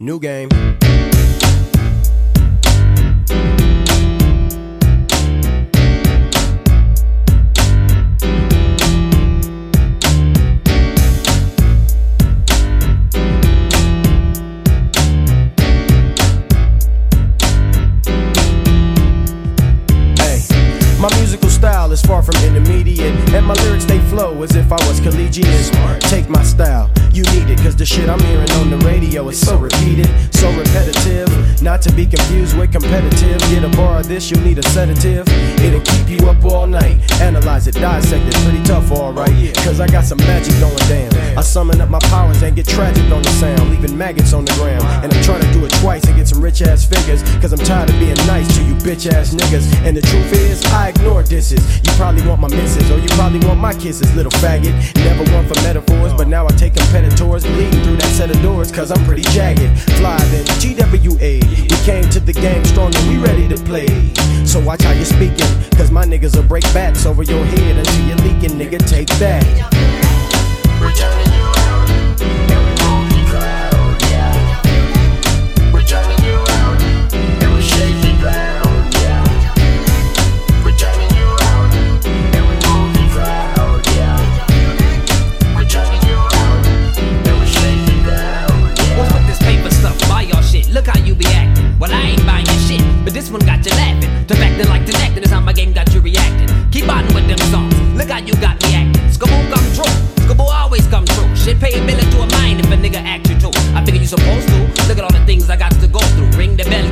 New game. Hey, my musical style is far from intermediate, and my lyrics they flow as if I was collegiate. Take my style, you need it, cause the shit I'm hearing on the radio is so repeated, so repetitive. Not to be confused with competitive. Get a bar of this, you'll need a sedative. It'll keep you up all night. Analyze it, dissect it, pretty tough, alright. Cause I got some magic going down. I summon up my powers and get tragic on the sound, leaving maggots on the ground. And I'm trying to rich ass figures. Cause I'm tired of being nice to you bitch ass niggas. And the truth is, I ignore disses. You probably want my misses, or you probably want my kisses, little faggot. Never one for metaphors, but now I take competitors bleeding through that set of doors. Cause I'm pretty jagged. Fly then, GWA. We came to the game strong and we ready to play. So watch how you're speaking, cause my niggas will break backs over your head until you're leaking, nigga. Take that. How you be acting. Well, I ain't buying your shit, but this one got you laughing. To acting like the acting is how my game got you reacting. Keep on with them songs. Look how you got me acting. Skaboo come true. Skaboo always come true. Shit pay a bill to a mind if a nigga act you too. I figure you supposed to. Look at all the things I got to go through. Ring the bell,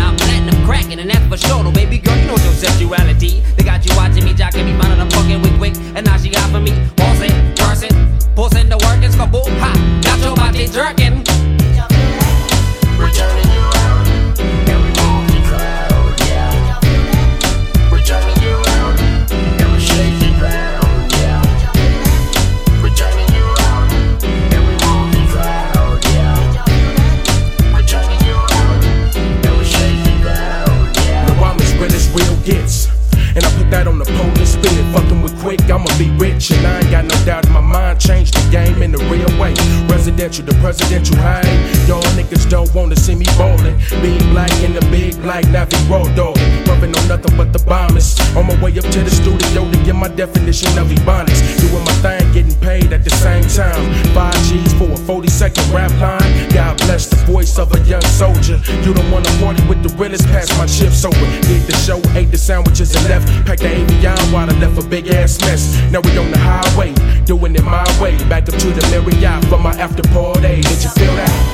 I'm platinum cracking and that's for sure. No, baby girl, you know your sexuality. They got you watching me, jocking me, finding I'm fucking with Quik, and now she offering me, gets. And I put that on the pole and spin it. Fucking with Quik, I'ma be rich. And I ain't got no doubt in my mind. Change the game in the real way. Residential to presidential high. Y'all niggas don't wanna see me ballin'. Big black in the big black Navi road dog. Rubbing on nothing but the bombers. On my way up to the studio to get my definition of ebonics. Doing my thing, getting paid at the same time. Five G's for a 40 second rap line. Of a young soldier. You don't wanna party with the realest, pass my chips over. Did the show, ate the sandwiches and left. Packed the avion while I left a big ass mess. Now we on the highway, doing it my way. Back up to the Marriott for my after party. Did you feel that?